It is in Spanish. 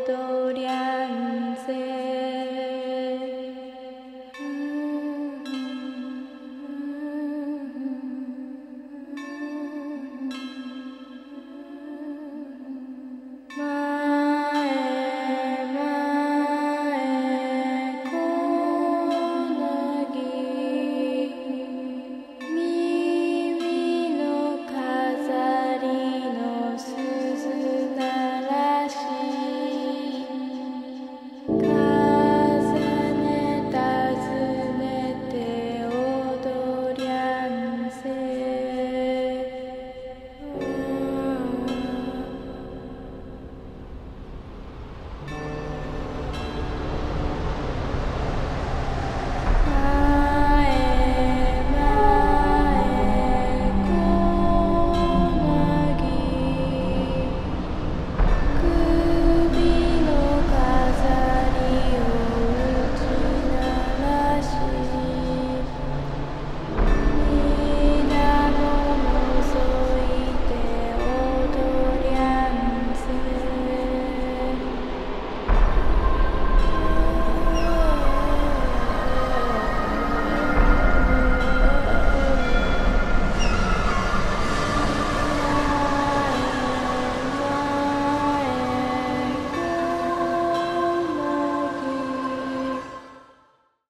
todo.